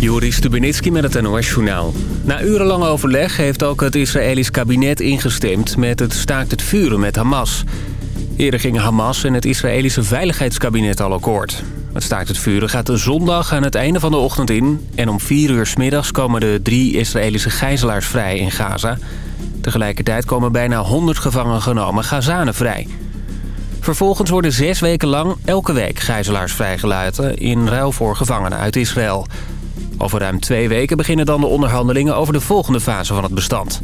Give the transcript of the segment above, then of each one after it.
Joris Stubenitski met het NOS-journaal. Na urenlang overleg heeft ook het Israëlisch kabinet ingestemd... met het staakt het vuren met Hamas. Eerder gingen Hamas en het Israëlische Veiligheidskabinet al akkoord. Het staakt het vuren gaat de zondag aan het einde van de ochtend in... en om vier uur s middags komen de drie Israëlische gijzelaars vrij in Gaza. Tegelijkertijd komen bijna 100 gevangen genomen Gazanen vrij... Vervolgens worden zes weken lang elke week gijzelaars vrijgelaten... in ruil voor gevangenen uit Israël. Over ruim twee weken beginnen dan de onderhandelingen over de volgende fase van het bestand.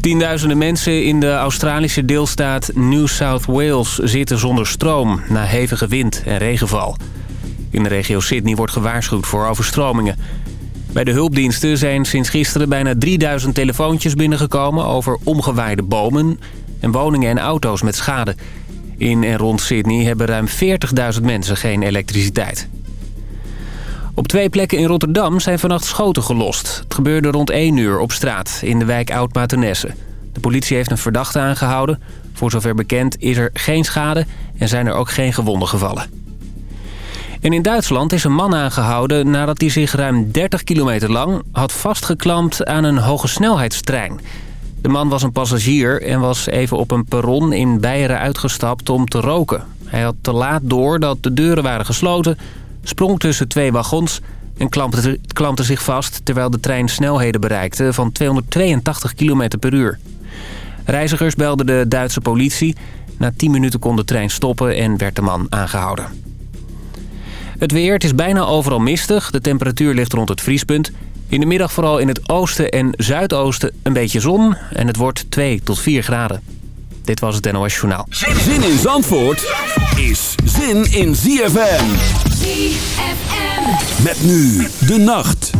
Tienduizenden mensen in de Australische deelstaat New South Wales zitten zonder stroom... na hevige wind en regenval. In de regio Sydney wordt gewaarschuwd voor overstromingen. Bij de hulpdiensten zijn sinds gisteren bijna 3000 telefoontjes binnengekomen... over omgewaaide bomen en woningen en auto's met schade. In en rond Sydney hebben ruim 40.000 mensen geen elektriciteit. Op twee plekken in Rotterdam zijn vannacht schoten gelost. Het gebeurde rond 1 uur op straat in de wijk Oud-Matenesse. De politie heeft een verdachte aangehouden. Voor zover bekend is er geen schade en zijn er ook geen gewonden gevallen. En in Duitsland is een man aangehouden nadat hij zich ruim 30 kilometer lang had vastgeklampt aan een hogesnelheidstrein. De man was een passagier en was even op een perron in Beieren uitgestapt om te roken. Hij had te laat door dat de deuren waren gesloten sprong tussen twee wagons en klampte, zich vast... terwijl de trein snelheden bereikte van 282 km per uur. Reizigers belden de Duitse politie. Na 10 minuten kon de trein stoppen en werd de man aangehouden. Het weer, het is bijna overal mistig. De temperatuur ligt rond het vriespunt. In de middag vooral in het oosten en zuidoosten een beetje zon. En het wordt 2 tot 4 graden. Dit was het NOS Journaal. Zin in Zandvoort is zin in ZFM. Met nu de nacht.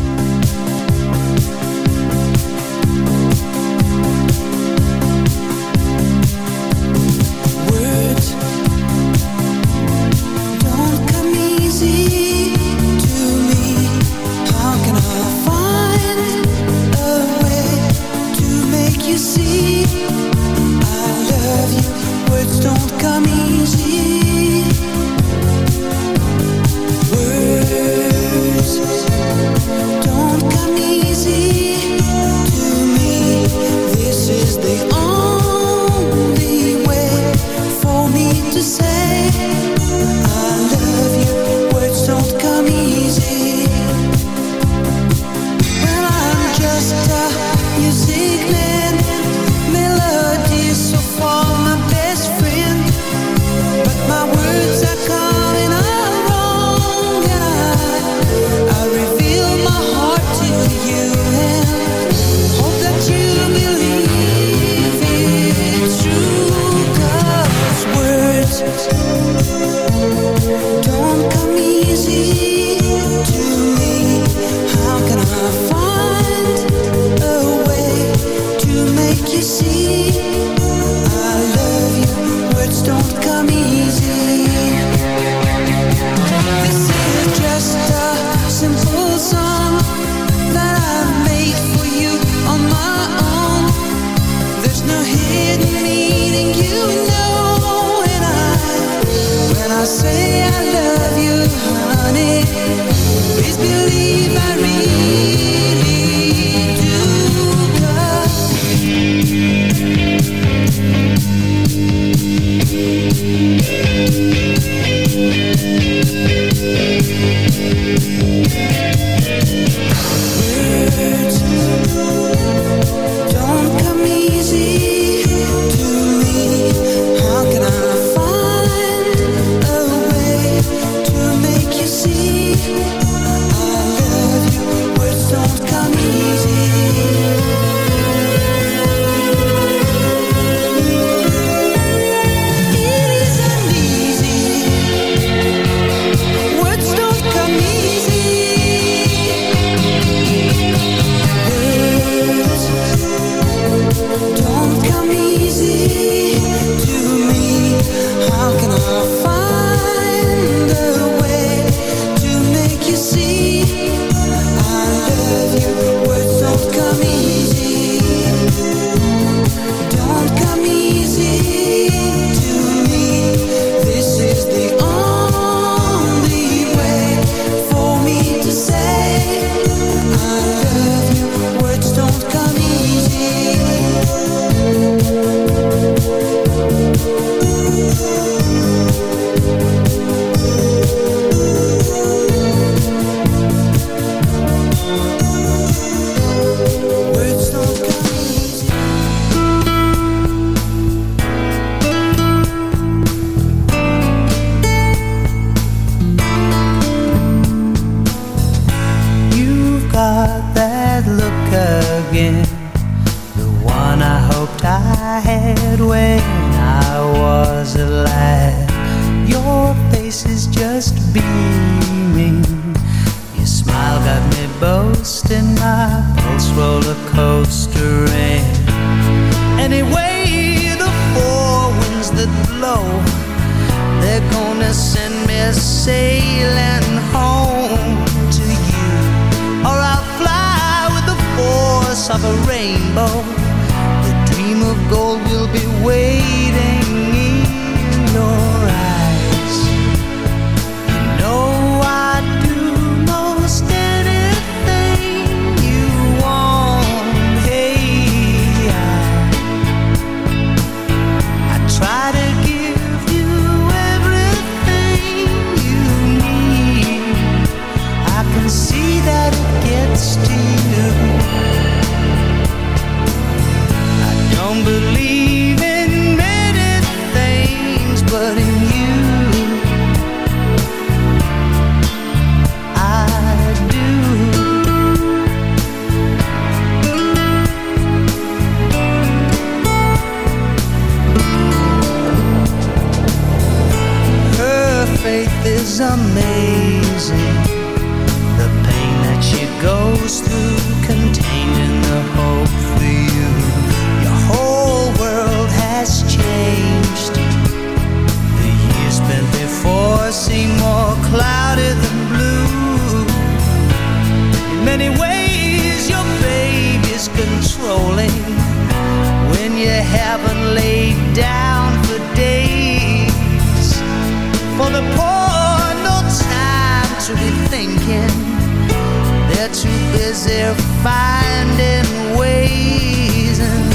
had when I was a lad. Your face is just beaming. Your smile got me boasting, my pulse roller coaster Anyway, the four winds that blow, they're gonna send me sailing home to you, or I'll fly with the force of a rainbow gold will be waiting For the poor, no time to be thinking. They're too busy finding ways.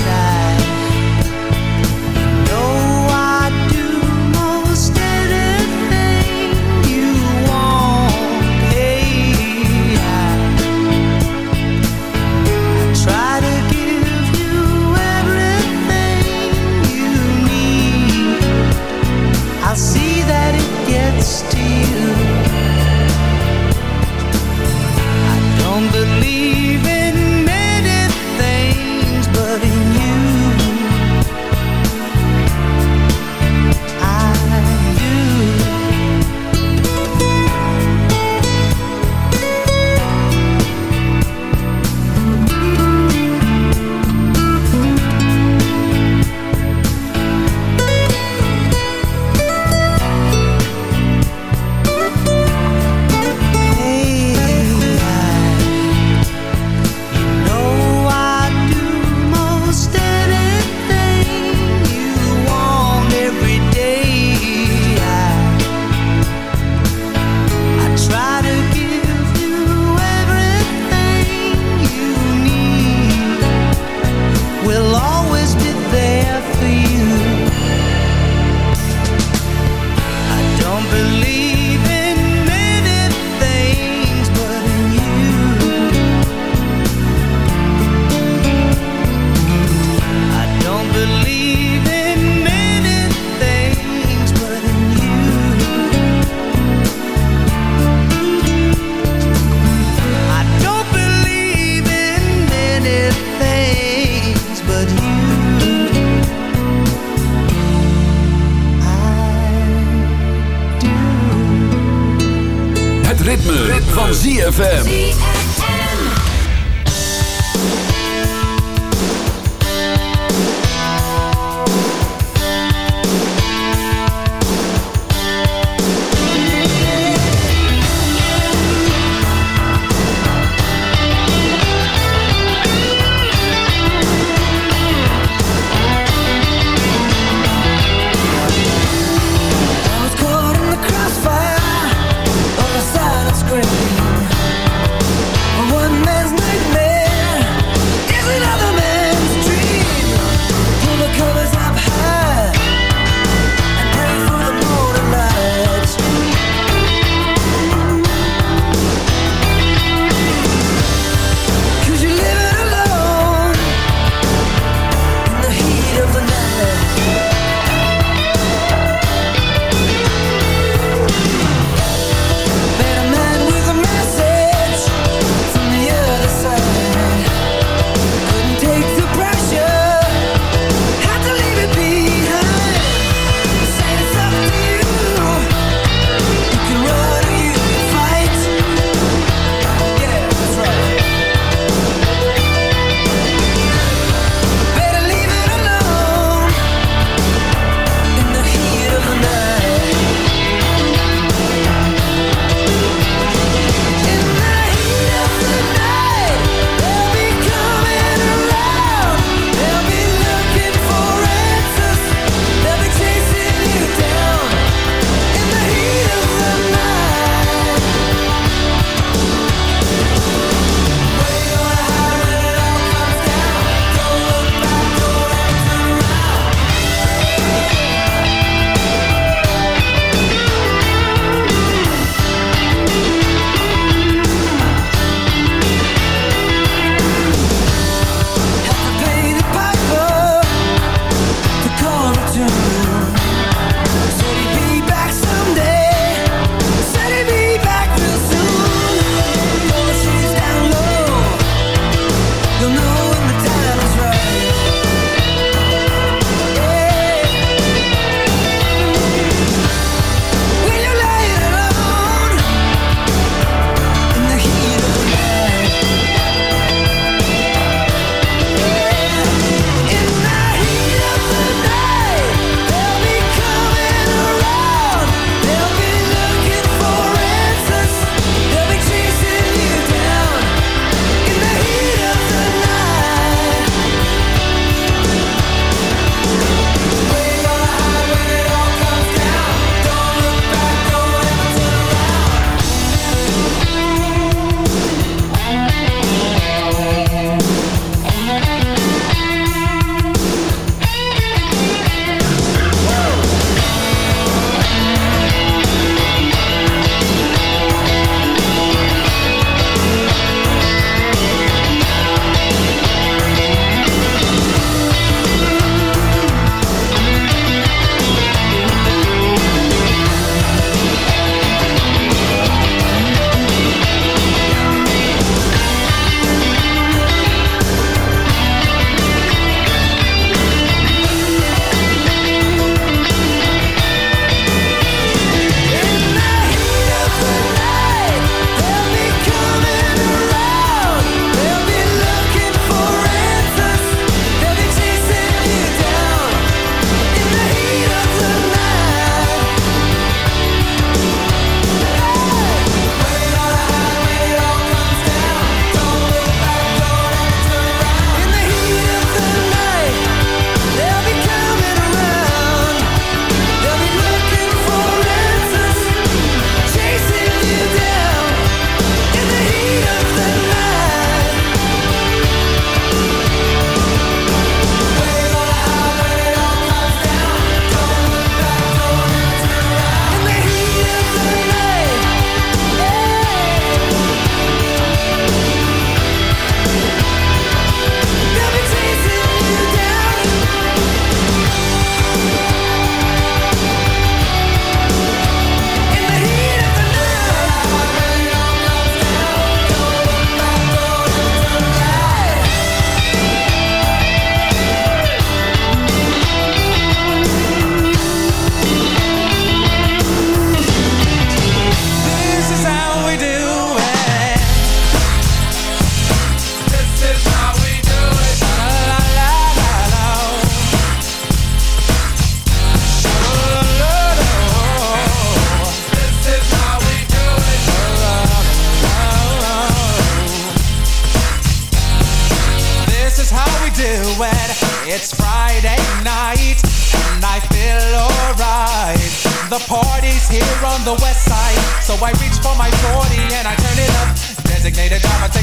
ritme, van ZFM.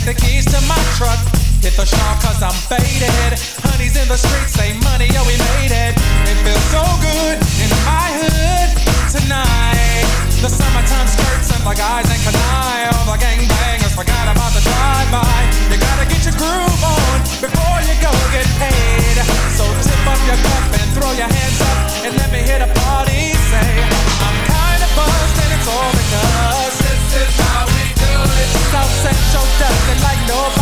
take the keys to my truck. Hit the shop cause I'm faded. Honey's in the streets, say money, oh we made it. It feels so good in my hood tonight. The summertime skirts and the guys in Kanai. All the gangbangers forgot about the drive-by. You gotta get your groove on before you go get paid. So tip up your cup and throw your hands nobody.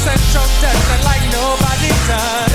Central Texas, like nobody does.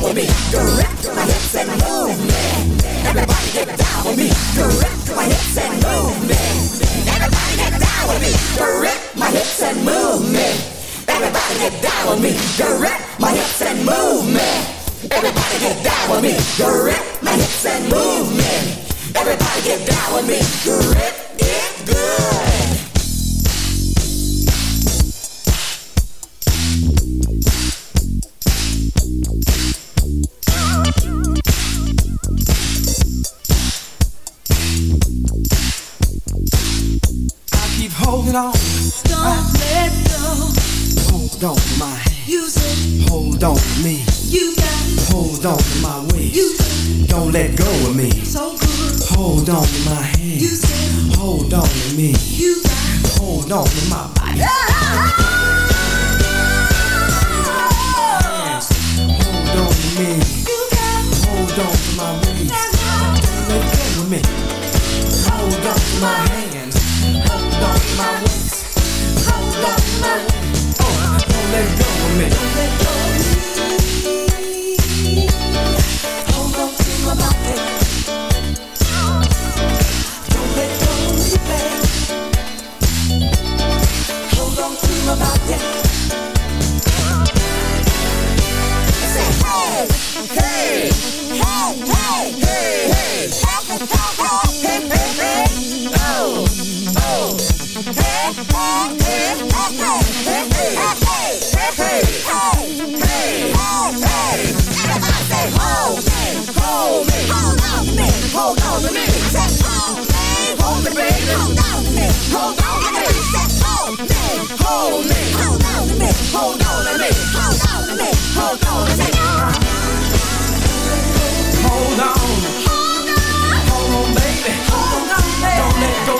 down with me. Direct to my hips and move. Everybody get down with me. Direct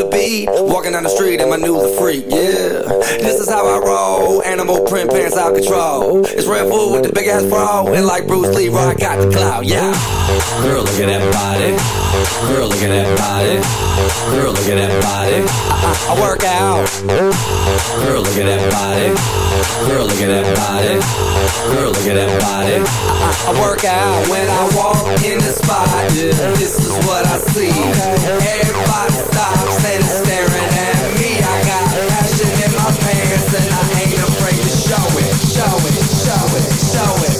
the beat, walking down the street and my new the freak, yeah. This is how I roll, animal print pants out control. It's Redfoo with the big ass bra, and like Bruce Lee, I got the clout, yeah. Girl, look at that body. Girl, look at that body. Girl, look at that body. I, I, work out. Girl, look at that body. Girl, look at that body. Girl, look at that body. I, I, work out when I walk in the spot. This is what I see. Everybody stops and is staring at me. I got passion in my pants and I ain't afraid to show it, show it, show it, show it.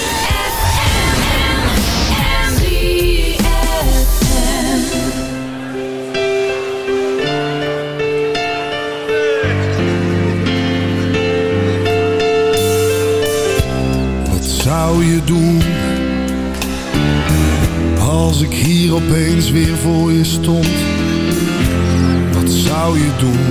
Wat zou je doen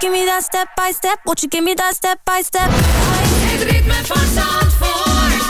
give me that step by step? Won't you give me that step by step? Het ritme van Zandvoort.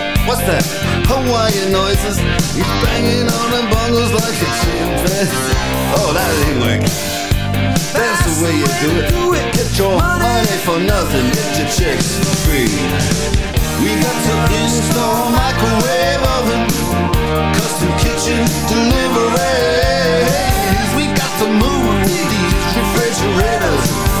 What's that? Hawaiian noises. He's banging on the bongos like a chimpanzee. Oh, that ain't working. That's the way you do it. Get your money for nothing. Get your chicks free. We got to install microwave oven, custom kitchen deliveries. We got to move these refrigerators.